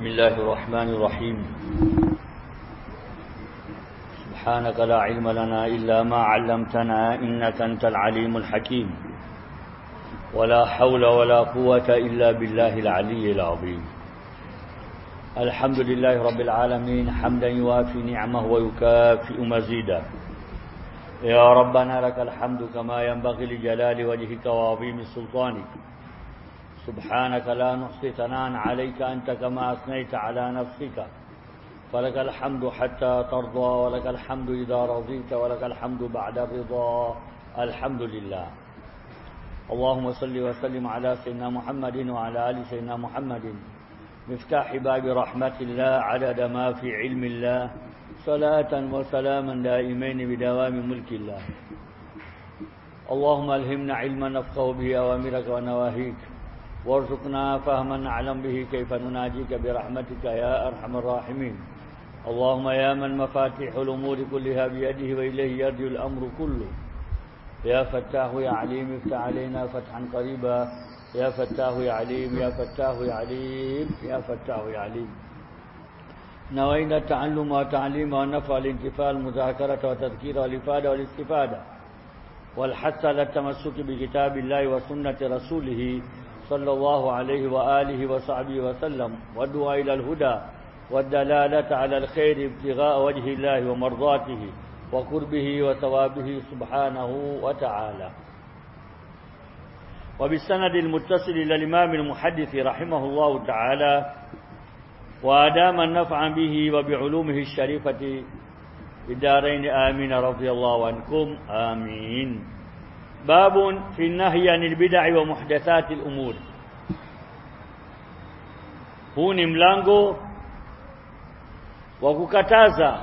بسم الله الرحمن الرحيم. سبحانك لا علم لنا إلا ما علمتنا إنك أنت العليم الحكيم. ولا حول ولا قوة إلا بالله العلي العظيم. الحمد لله رب العالمين حمدا يوافي نعمه ويكافئ مزيدا. يا ربنا لك الحمد كما ينبغي لجلال وجهك وعظيم سلطانك. سبحانك لا نحصي ثناء عليك أنت كما أثنيت على نفسك. فلك الحمد حتى ترضى ولك الحمد إذا رضيت ولك الحمد بعد الرضا الحمد لله. اللهم صل وسلم على سيدنا محمد وعلى آل سيدنا محمد. مفتاح باب رحمة الله عدد ما في علم الله. صلاة وسلاما دائمين بدوام ملك الله. اللهم ألهمنا علما نفقه به أوامرك ونواهيك. وارزقنا فهما نعلم به كيف نناجيك برحمتك يا أرحم الراحمين. اللهم يا من مفاتيح الأمور كلها بيده وإليه يرجو الأمر كله. يا فتاه يا عليم افتح علينا فتحا قريبا. يا فتاه يا عليم يا فتاه يا عليم يا فتاه يا عليم. نوينا التعلم والتعليم والنفع والانتفاع المذاكرة والتذكير والإفادة والاستفادة. والحث على التمسك بكتاب الله وسنة رسوله صلى الله عليه وآله وصحبه وسلم والدعاء إلى الهدى والدلالة على الخير ابتغاء وجه الله ومرضاته وقربه وثوابه سبحانه وتعالى. وبالسند المتصل إلى الإمام المحدث رحمه الله تعالى وأدام النفع به وبعلومه الشريفة الدارين آمين رضي الله عنكم آمين. باب في النهي عن البدع ومحدثات الأمور huu ni mlango wa kukataza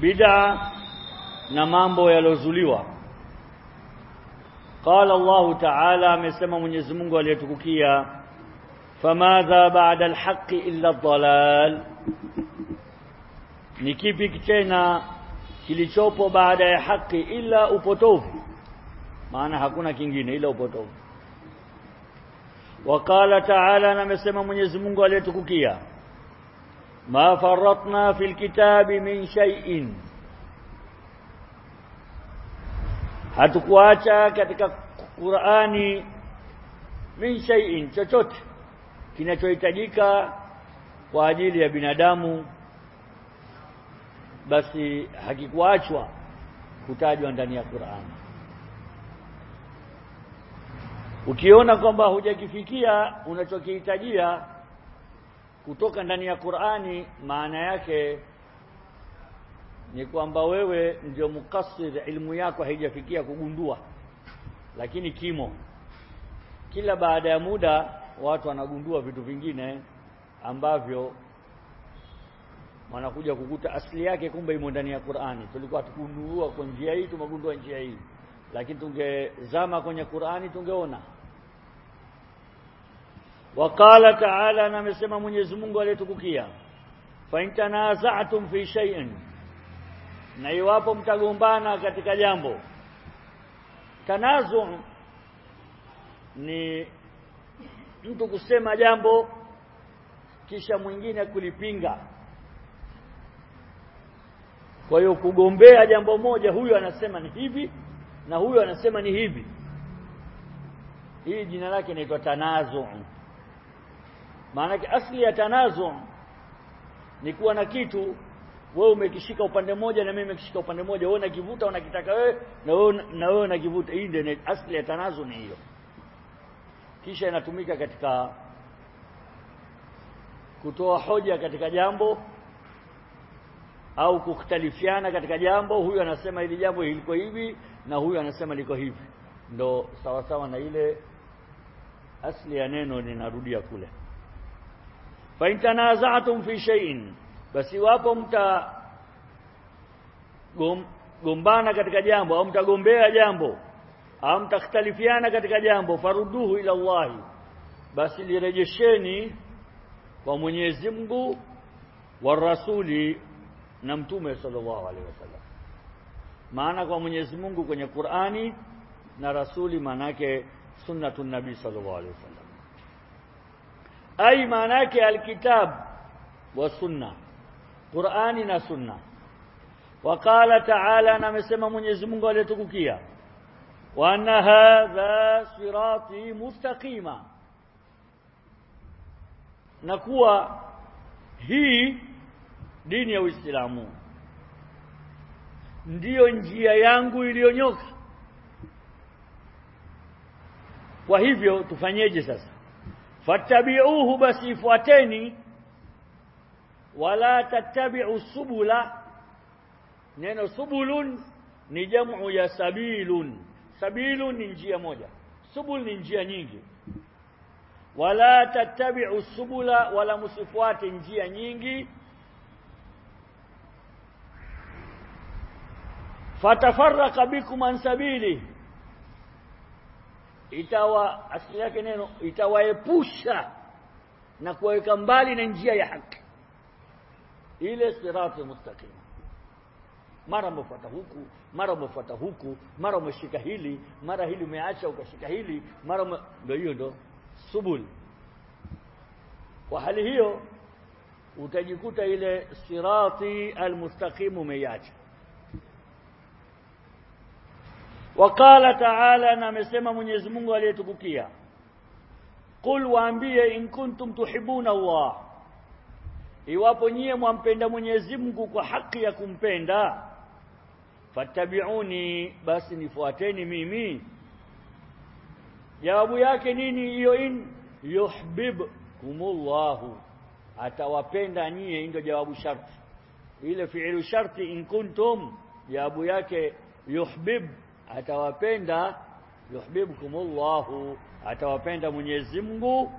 bid'a na mambo yalozuliwa qala Allah ta'ala amesema Mwenyezi Mungu aliyetukukia famadha ba'da alhaqqi illa ad-dalal ni kipi tena kilichopo baada ya haki ila upotovu. Maana hakuna kingine ila upotovu. Wakala taala namesema amesema Mwenyezi Mungu aliyetukukia ma faratna fil kitabi min shay'in. Hatukuacha katika Qur'ani min shay'in chochote kinachohitajika kwa ajili ya binadamu basi hakikuachwa kutajwa ndani ya Qur'an. Ukiona kwamba hujakifikia unachokihitajia kutoka ndani ya Qur'ani, maana yake ni kwamba wewe ndio mukasir, ilmu yako haijafikia kugundua, lakini kimo. Kila baada ya muda watu wanagundua vitu vingine ambavyo wanakuja kukuta asili yake kumbe imo ndani ya Qur'ani. Tulikuwa tukundua kwa njia hii, tumegundua njia hii, lakini tungezama kwenye Qur'ani tungeona. Waqala ta'ala, na amesema Mwenyezi Mungu aliyetukukia, fa intanaza'tum fi shay'in, na iwapo mtagombana katika jambo. Tanazu ni mtu kusema jambo kisha mwingine kulipinga kwa hiyo kugombea jambo moja, huyu anasema ni hivi na huyu anasema ni hivi. Hii jina lake inaitwa tanazu. Maana asli ya tanazu ni kuwa na kitu wewe umekishika upande mmoja na mimi nimekishika upande mmoja, wewe unakivuta unakitaka wewe na wewe na wewe unakivuta. Hii ndio asli ya tanazu ni hiyo. Kisha inatumika katika kutoa hoja katika jambo au kukhtalifiana katika jambo, huyu anasema hili jambo liko hivi na huyu anasema liko hivi, ndo sawa sawa na ile asli ya neno ninarudia kule. fa intanaza'tum fi shay'in, basi wapo mta gom, gombana katika jambo au mtagombea jambo au mtakhtalifiana katika jambo, faruduhu ila Allahi, basi lirejesheni kwa Mwenyezi Mungu wa rasuli na mtume sallallahu alaihi wasallam maana kwa Mwenyezi Mungu kwenye Qur'ani na rasuli manake sunnatun nabii sallallahu alaihi wasallam ai maana yake alkitab wa sunna Qur'ani na sunna وقال تعالى na amesema Mwenyezi Mungu aliyetukukia wa anna hadha sirati mustaqima na kuwa hii dini ya Uislamu. Ndiyo njia yangu iliyonyoka. Kwa hivyo tufanyeje sasa? Fattabi'uhu basi ifuateni. Wala tattabi'u subula. Neno subulun ni jamu ya sabilun. Sabilun ni njia moja. Subul ni njia nyingi. Wala tattabi'u subula wala musifuate njia nyingi fatafarraqa bikum an sabili. Itawa asili yake neno itawaepusha na kuweka mbali na njia ya haki. Ile sirati mustaqim. Mara umefuata huku mara umefuata huku mara umeshika hili mara hili umeacha ukashika hili mara ndio hiyo ndo subul. Kwa hali hiyo utajikuta ile sirati almustaqim umeiacha Wakala Taala na amesema Mwenyezi Mungu aliyetukukia. Qul waambie in kuntum tuhibuna Allah. Iwapo nyie mwampenda Mwenyezi Mungu kwa haki ya kumpenda fattabi'uni basi nifuateni mimi. Jawabu yake nini? Hiyo in yuhibbukumullahu atawapenda nyie ndio jawabu sharti. Ile fi'lu sharti in kuntum jawabu yake yuhibbu atawapenda yuhibbukumullahu atawapenda Mwenyezi Mungu.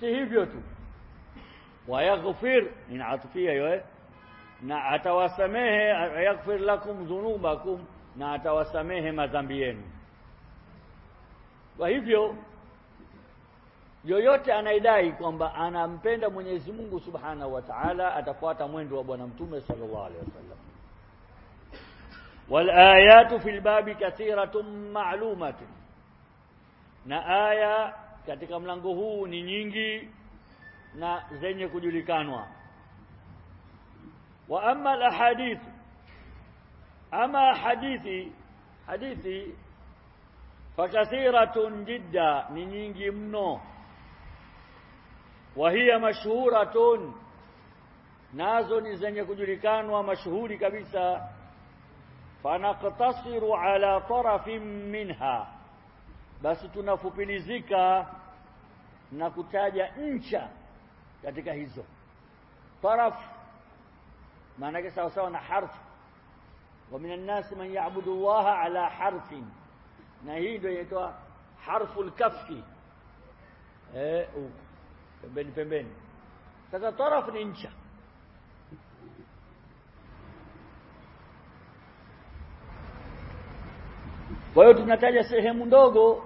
Si hivyo tu. Wayaghfir ni atufia hiyo na atawasamehe yaghfir lakum dhunubakum na atawasamehe madhambi yenu. Kwa hivyo yoyote anaidai kwamba anampenda Mwenyezi Mungu Subhanahu wa Ta'ala atafuata mwendo wa bwana mtume sallallahu alaihi wasallam والآيات في الباب كثيرة معلومة na aya katika mlango huu ni nyingi na zenye kujulikanwa wa amma alahadith ama hadithi hadithi fakathiratun jidda ni nyingi mno wa hiya mashhuratun nazo ni zenye kujulikanwa mashuhuri kabisa فنقتصر على طرف منها. بس تنفوبلزيكا نكتاجا انشا katika hizo. طرف معناها سواء سواء حرف ومن الناس من يعبد الله على حرف نهيدو يتوى حرف الكف إيه بين بين هذا طرف انشا Kwa hiyo tunataja sehemu ndogo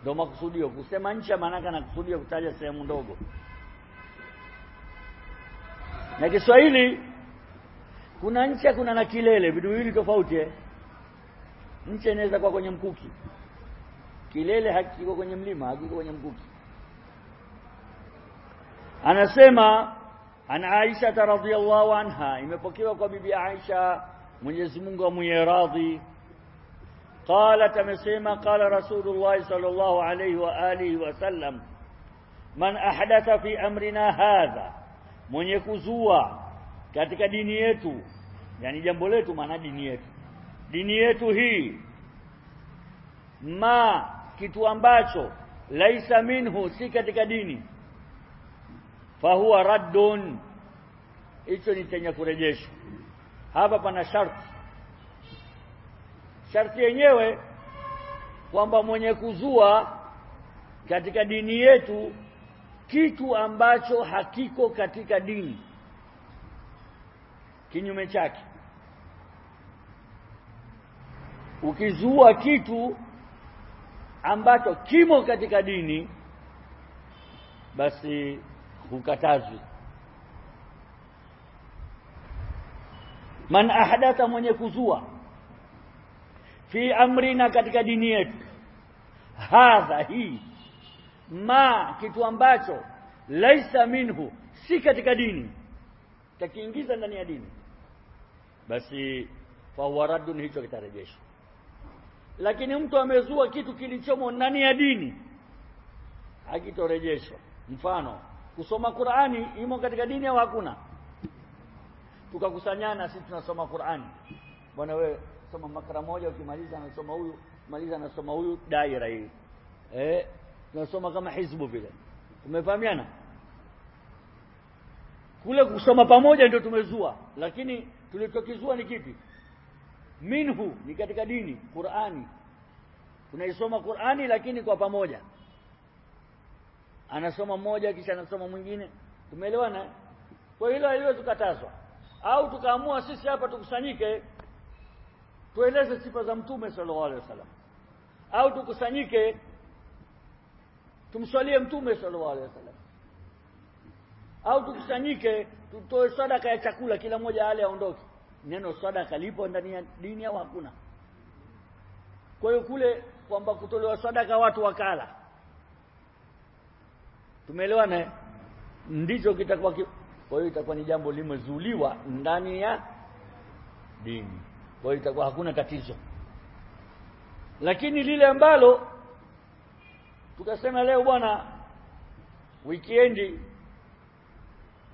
ndio makusudio. Kusema ncha maana nakusudia kutaja sehemu ndogo. Na Kiswahili kuna ncha kuna na kilele, vitu viwili tofauti eh. Ncha inaweza kuwa kwenye mkuki. Kilele hakiko kwenye mlima, hakiko kwenye mkuki. Anasema an Aisha radhiyallahu anha imepokewa kwa bibi Aisha Mwenyezi Mungu amwiye radhi قالت amesema قال رسول الله صلى الله عليه واله وسلم من احدث في امرنا هذا mwenye kuzua katika dini yetu yani jambo letu maana dini yetu dini yetu hii ma kitu ambacho laisa minhu si katika dini fahuwa raddun hicho ni chenye kurejeshwa hapa pana sharti sharti yenyewe kwamba mwenye kuzua katika dini yetu kitu ambacho hakiko katika dini. Kinyume chake. Ukizua kitu ambacho kimo katika dini basi hukatazwi. Man ahdatha mwenye kuzua fi amrina katika dini yetu. Hadha hii ma kitu ambacho laisa minhu si katika dini. Takiingiza ndani ya dini. Basi fawaradun hicho kitarejeshwa. Lakini mtu amezua kitu kilichomo ndani ya dini hakitorejeshwa. Mfano kusoma Qur'ani imo katika dini au hakuna? Tukakusanyana sisi tunasoma Qur'ani. Bwana wewe soma makara moja ukimaliza anasoma huyu maliza anasoma huyu daira hii. Eh tunasoma kama hizbu vile. Tumefahamiana kule kusoma pamoja ndio tumezua lakini tulichokizua ni kipi? Minhu ni katika dini Qur'ani. Tunaisoma Qur'ani lakini kwa pamoja. Anasoma mmoja kisha anasoma mwingine. Tumeelewana? Kwa hilo haliwezi kukatazwa. Au tukaamua sisi hapa tukusanyike tueleze sifa za mtume sallallahu alaihi wasallam. Au tukusanyike tumswalie mtume sallallahu alaihi wasallam. Au tukusanyike tutoe sadaka ya chakula kila mmoja ale aondoke. Neno sadaka lipo ndani ya dini au hakuna? Kwa hiyo kule kwamba kutolewa sadaka watu wakala. Tumeelewana ndicho kitakuwa kwa hiyo itakuwa ni jambo limezuliwa ndani ya dini kwa hiyo itakuwa hakuna tatizo. Lakini lile ambalo tukasema leo bwana weekend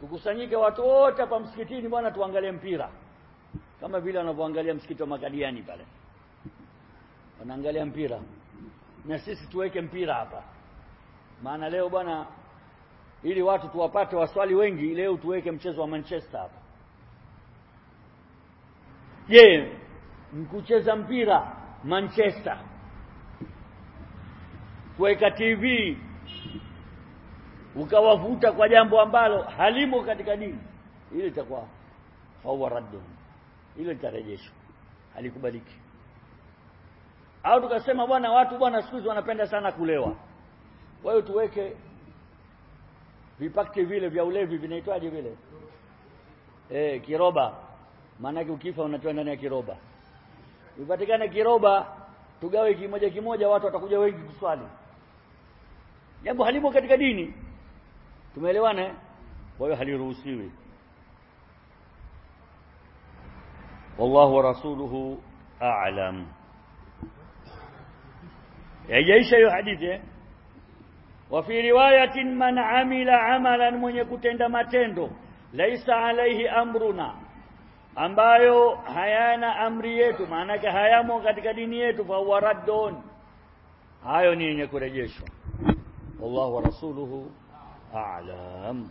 tukusanyike watu wote hapa msikitini bwana tuangalie mpira. Kama vile wanavyoangalia msikiti wa Makadiani pale. Wanaangalia mpira. Na sisi tuweke mpira hapa. Maana leo bwana ili watu tuwapate waswali wengi leo tuweke mchezo wa Manchester hapa je mkucheza mpira Manchester. Kuweka TV ukawavuta kwa jambo ambalo halimo katika dini. Ile itakuwa fawa raddun ile litarejeshwa halikubaliki. Au tukasema bwana watu bwana siku hizi wanapenda sana kulewa. Kwa hiyo tuweke vipakti vile vya ulevi vinaitwaje vile? Eh kiroba maana ukifa unatoa ndani ya kiroba. Ukipatikana kiroba tugawe kimoja kimoja watu watakuja wengi kuswali. Jambo halimo katika dini. Tumeelewana? Kwa hiyo haliruhusiwi. Wallahu wa rasuluhu a'lam. Yajeisha hiyo hadithi eh? wa fi riwayatin man amila amalan mwenye kutenda matendo laisa alaihi amruna ambayo hayana amri yetu. Maanake hayamo katika dini yetu fa huwa raddun. Hayo ni yenye kurejeshwa. Wallahu wa rasuluhu a'lam